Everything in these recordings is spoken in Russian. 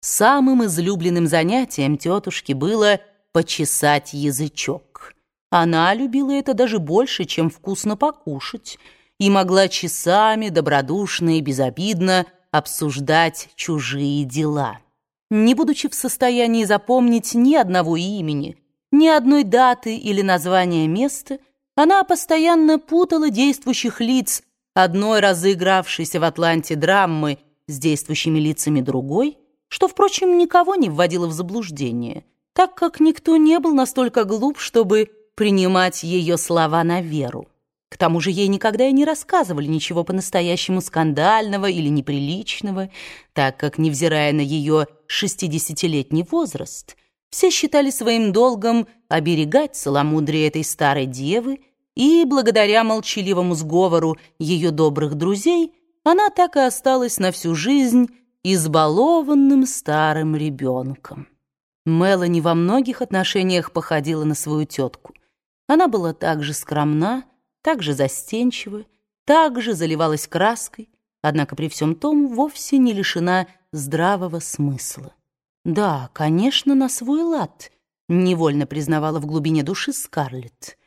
самым излюбленным занятием тетушки было почесать язычок. Она любила это даже больше, чем вкусно покушать, и могла часами добродушно и безобидно обсуждать чужие дела. Не будучи в состоянии запомнить ни одного имени, ни одной даты или названия места, она постоянно путала действующих лиц одной разыгравшейся в Атланте драмы с действующими лицами другой, что, впрочем, никого не вводило в заблуждение, так как никто не был настолько глуп, чтобы принимать ее слова на веру. К тому же ей никогда и не рассказывали ничего по-настоящему скандального или неприличного, так как, невзирая на ее шестидесятилетний возраст, все считали своим долгом оберегать целомудрие этой старой девы, и, благодаря молчаливому сговору ее добрых друзей, она так и осталась на всю жизнь избалованным старым ребенком. Мелани во многих отношениях походила на свою тетку. Она была также скромна, так же застенчива, так же заливалась краской, однако при всем том вовсе не лишена здравого смысла. Да, конечно, на свой лад, невольно признавала в глубине души Скарлетт.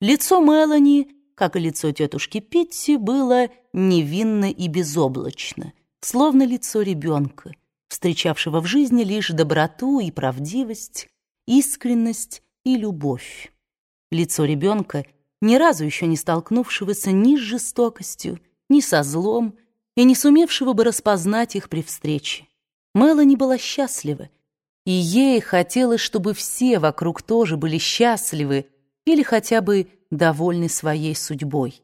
Лицо Мелани, как и лицо тетушки Питти, было невинно и безоблачно, словно лицо ребенка, встречавшего в жизни лишь доброту и правдивость, искренность и любовь. Лицо ребенка — ни разу еще не столкнувшегося ни с жестокостью, ни со злом, и не сумевшего бы распознать их при встрече. Мелани была счастлива, и ей хотелось, чтобы все вокруг тоже были счастливы или хотя бы довольны своей судьбой.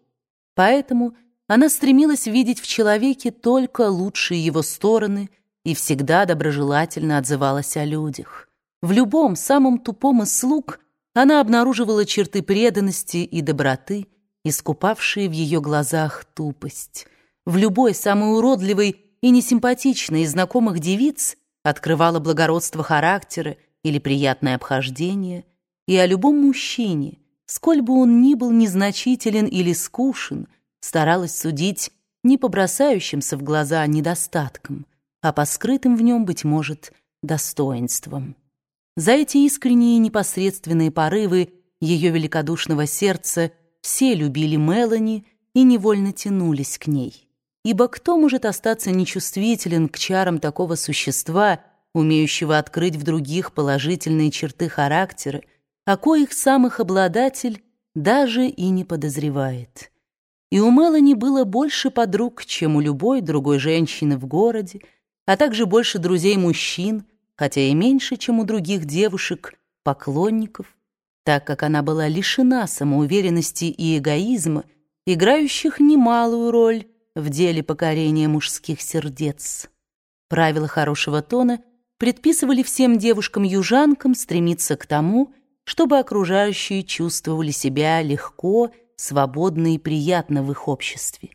Поэтому она стремилась видеть в человеке только лучшие его стороны и всегда доброжелательно отзывалась о людях. В любом самом тупом из слуг – она обнаруживала черты преданности и доброты, искупавшие в ее глазах тупость. В любой самой уродливой и несимпатичной из знакомых девиц открывала благородство характера или приятное обхождение, и о любом мужчине, сколь бы он ни был незначителен или скушен, старалась судить не по бросающимся в глаза недостаткам, а по скрытым в нем, быть может, достоинствам. За эти искренние и непосредственные порывы ее великодушного сердца все любили Мелани и невольно тянулись к ней. Ибо кто может остаться нечувствителен к чарам такого существа, умеющего открыть в других положительные черты характера, о коих самых обладатель даже и не подозревает. И у Мелани было больше подруг, чем у любой другой женщины в городе, а также больше друзей-мужчин, хотя и меньше, чем у других девушек, поклонников, так как она была лишена самоуверенности и эгоизма, играющих немалую роль в деле покорения мужских сердец. Правила хорошего тона предписывали всем девушкам-южанкам стремиться к тому, чтобы окружающие чувствовали себя легко, свободно и приятно в их обществе.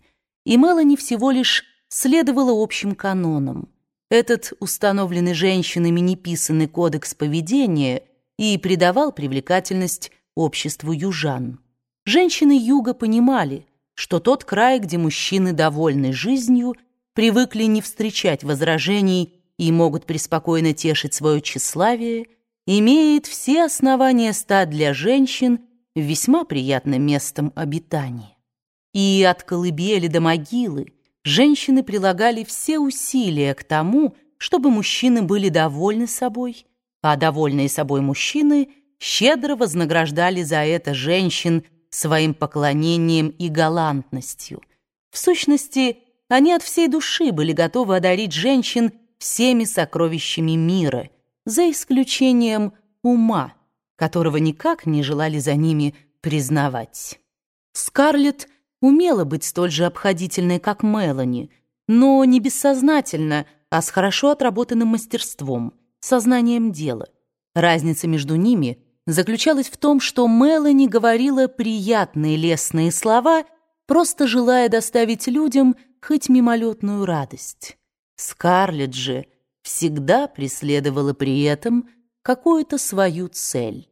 И Мелани всего лишь следовала общим канонам. Этот установленный женщинами неписанный кодекс поведения и придавал привлекательность обществу южан. Женщины юга понимали, что тот край, где мужчины довольны жизнью, привыкли не встречать возражений и могут преспокойно тешить свое тщеславие, имеет все основания стать для женщин весьма приятным местом обитания. И от колыбели до могилы женщины прилагали все усилия к тому, чтобы мужчины были довольны собой, а довольные собой мужчины щедро вознаграждали за это женщин своим поклонением и галантностью. В сущности, они от всей души были готовы одарить женщин всеми сокровищами мира, за исключением ума, которого никак не желали за ними признавать. Скарлетт умела быть столь же обходительной, как Мелани, но не бессознательно, а с хорошо отработанным мастерством, сознанием дела. Разница между ними заключалась в том, что Мелани говорила приятные лестные слова, просто желая доставить людям хоть мимолетную радость. Скарлетт же всегда преследовала при этом какую-то свою цель.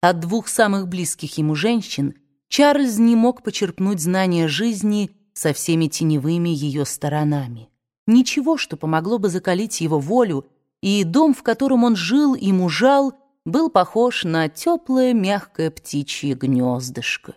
От двух самых близких ему женщин – Чарльз не мог почерпнуть знания жизни со всеми теневыми ее сторонами. Ничего, что помогло бы закалить его волю и дом, в котором он жил и мужал, был похож на теплое мягкое птичье гнездышко.